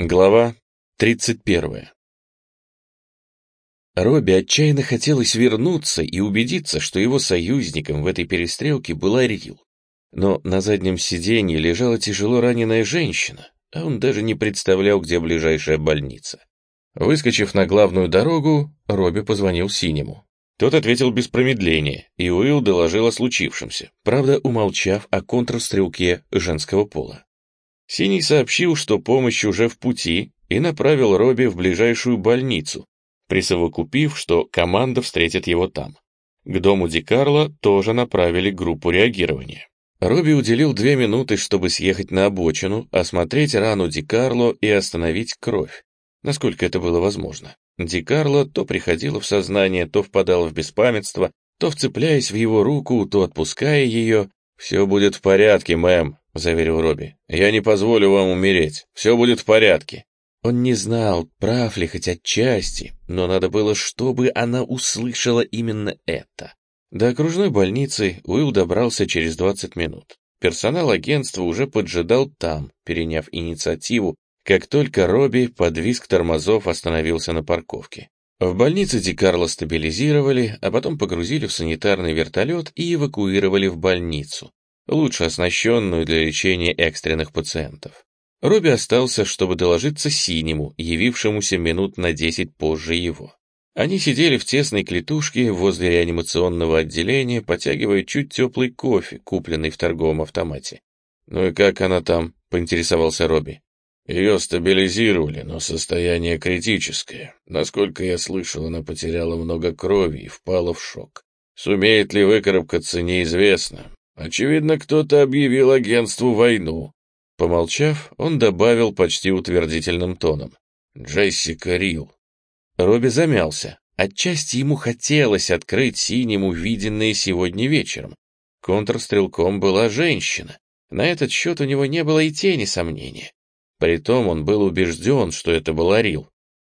Глава 31. Робби отчаянно хотелось вернуться и убедиться, что его союзником в этой перестрелке была Рил. Но на заднем сиденье лежала тяжело раненая женщина, а он даже не представлял, где ближайшая больница. Выскочив на главную дорогу, Робби позвонил Синему. Тот ответил без промедления, и Уилл доложил о случившемся, правда, умолчав о контрстрелке женского пола. Синий сообщил, что помощь уже в пути, и направил Робби в ближайшую больницу, присовокупив, что команда встретит его там. К дому Ди Карло тоже направили группу реагирования. Робби уделил две минуты, чтобы съехать на обочину, осмотреть рану Ди Карло и остановить кровь, насколько это было возможно. Ди Карло то приходило в сознание, то впадало в беспамятство, то вцепляясь в его руку, то отпуская ее. «Все будет в порядке, мэм», — заверил Робби. «Я не позволю вам умереть. Все будет в порядке». Он не знал, прав ли хоть отчасти, но надо было, чтобы она услышала именно это. До окружной больницы Уилл добрался через 20 минут. Персонал агентства уже поджидал там, переняв инициативу, как только Робби под визг тормозов остановился на парковке. В больнице Ди стабилизировали, а потом погрузили в санитарный вертолет и эвакуировали в больницу, лучше оснащенную для лечения экстренных пациентов. Робби остался, чтобы доложиться Синему, явившемуся минут на десять позже его. Они сидели в тесной клетушке возле реанимационного отделения, потягивая чуть теплый кофе, купленный в торговом автомате. «Ну и как она там?» — поинтересовался Робби. «Ее стабилизировали, но состояние критическое. Насколько я слышал, она потеряла много крови и впала в шок. Сумеет ли выкарабкаться, неизвестно. Очевидно, кто-то объявил агентству войну. Помолчав, он добавил почти утвердительным тоном. «Джессика Рил». Робби замялся. Отчасти ему хотелось открыть синему виденное сегодня вечером. Контрстрелком была женщина. На этот счет у него не было и тени сомнения. Притом он был убежден, что это была Рил.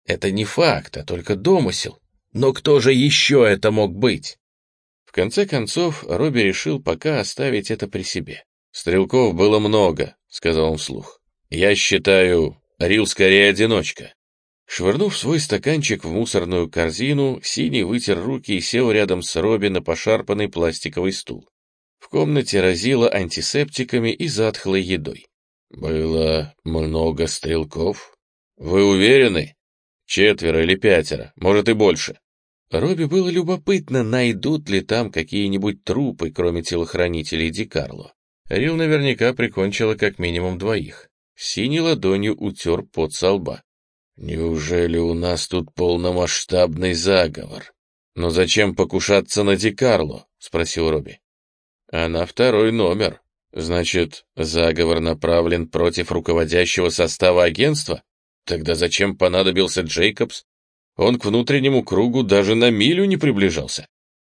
Это не факт, а только домысел. Но кто же еще это мог быть? конце концов, Робби решил пока оставить это при себе. «Стрелков было много», — сказал он вслух. «Я считаю, Рил скорее одиночка». Швырнув свой стаканчик в мусорную корзину, Синий вытер руки и сел рядом с Робби на пошарпанный пластиковый стул. В комнате разило антисептиками и затхлой едой. «Было много стрелков? Вы уверены? Четверо или пятеро, может и больше?» Робби было любопытно, найдут ли там какие-нибудь трупы, кроме телохранителей Ди Карло. Рил наверняка прикончила как минимум двоих. Синей ладонью утер под со лба. «Неужели у нас тут полномасштабный заговор? Но зачем покушаться на Ди Карло?» — спросил Робби. «Она второй номер. Значит, заговор направлен против руководящего состава агентства? Тогда зачем понадобился Джейкобс? Он к внутреннему кругу даже на милю не приближался.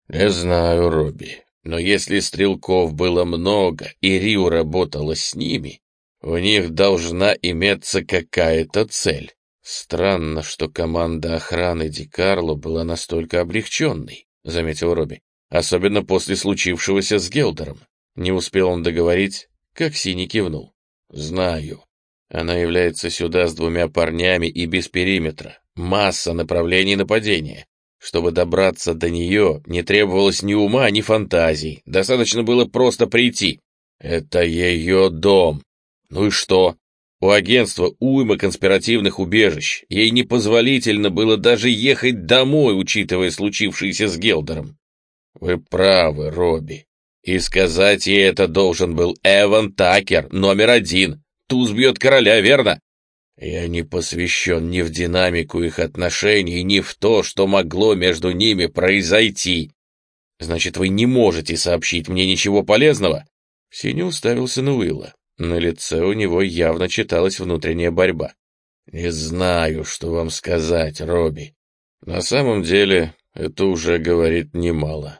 Не знаю, Робби, но если стрелков было много и Рио работала с ними, у них должна иметься какая-то цель. Странно, что команда охраны Ди Карло была настолько облегченной, заметил Робби, особенно после случившегося с Гелдером. Не успел он договорить, как Синий кивнул. Знаю. Она является сюда с двумя парнями и без периметра. Масса направлений нападения. Чтобы добраться до нее, не требовалось ни ума, ни фантазий. Достаточно было просто прийти. Это ее дом. Ну и что? У агентства уйма конспиративных убежищ. Ей непозволительно было даже ехать домой, учитывая случившееся с Гелдером. Вы правы, Робби. И сказать ей это должен был Эван Такер, номер один. Туз бьет короля, верно? Я не посвящен ни в динамику их отношений, ни в то, что могло между ними произойти. Значит, вы не можете сообщить мне ничего полезного?» Синий уставился на Уилла. На лице у него явно читалась внутренняя борьба. «Не знаю, что вам сказать, Робби. На самом деле, это уже говорит немало».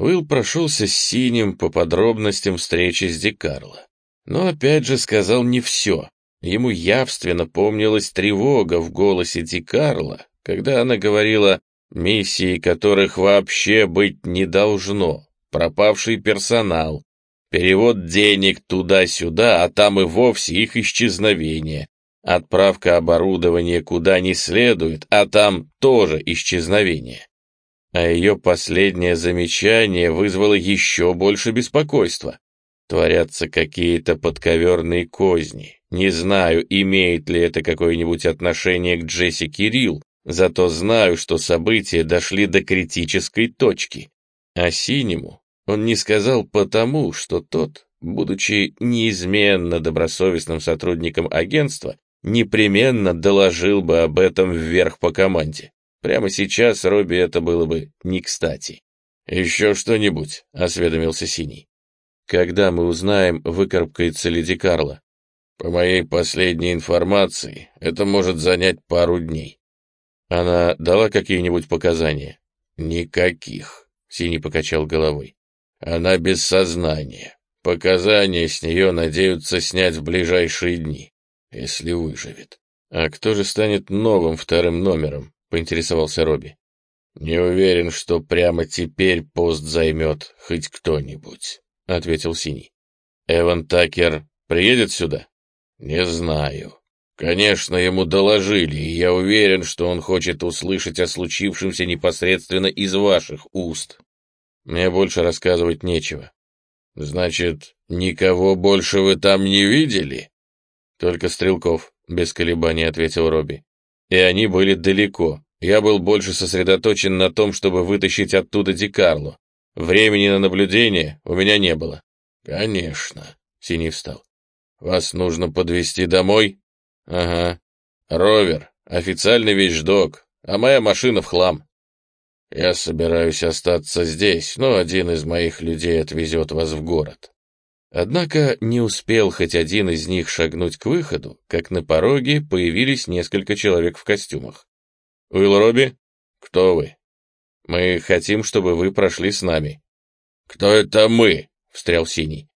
Уилл прошелся с Синим по подробностям встречи с Ди Карло. Но опять же сказал не все. Ему явственно помнилась тревога в голосе Ди Карла, когда она говорила «миссии, которых вообще быть не должно», «пропавший персонал», «перевод денег туда-сюда, а там и вовсе их исчезновение». Отправка оборудования куда не следует, а там тоже исчезновение. А ее последнее замечание вызвало еще больше беспокойства. Творятся какие-то подковерные козни. Не знаю, имеет ли это какое-нибудь отношение к Джесси Кирилл, зато знаю, что события дошли до критической точки. А Синему он не сказал потому, что тот, будучи неизменно добросовестным сотрудником агентства, непременно доложил бы об этом вверх по команде. Прямо сейчас Робби это было бы не кстати. «Еще что-нибудь?» — осведомился Синий. «Когда мы узнаем, выкарабкается Леди Карла?» «По моей последней информации, это может занять пару дней». «Она дала какие-нибудь показания?» «Никаких», — Синий покачал головой. «Она без сознания. Показания с нее надеются снять в ближайшие дни если выживет. А кто же станет новым вторым номером? Поинтересовался Робби. Не уверен, что прямо теперь пост займет хоть кто-нибудь, ответил Синий. Эван Такер приедет сюда? Не знаю. Конечно, ему доложили, и я уверен, что он хочет услышать о случившемся непосредственно из ваших уст. Мне больше рассказывать нечего. Значит, никого больше вы там не видели? «Только стрелков», — без колебаний ответил Робби. «И они были далеко. Я был больше сосредоточен на том, чтобы вытащить оттуда Дикарло. Времени на наблюдение у меня не было». «Конечно», — Синий встал. «Вас нужно подвезти домой?» «Ага. Ровер, официальный вещдок, а моя машина в хлам». «Я собираюсь остаться здесь, но один из моих людей отвезет вас в город. Однако не успел хоть один из них шагнуть к выходу, как на пороге появились несколько человек в костюмах. «Уилл Робби? Кто вы? Мы хотим, чтобы вы прошли с нами». «Кто это мы?» — встрял Синий.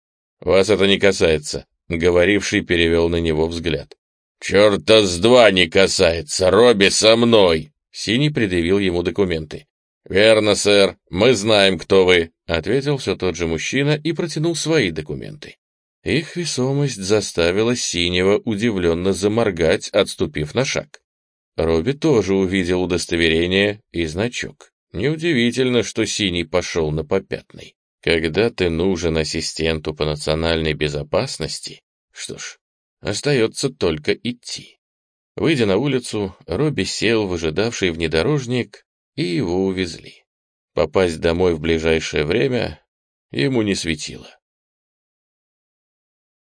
«Вас это не касается», — говоривший перевел на него взгляд. «Черта с два не касается, Робби со мной!» Синий предъявил ему документы. «Верно, сэр, мы знаем, кто вы», — ответил все тот же мужчина и протянул свои документы. Их весомость заставила Синего удивленно заморгать, отступив на шаг. Робби тоже увидел удостоверение и значок. Неудивительно, что Синий пошел на попятный. Когда ты нужен ассистенту по национальной безопасности, что ж, остается только идти. Выйдя на улицу, Робби сел в ожидавший внедорожник и его увезли. Попасть домой в ближайшее время ему не светило.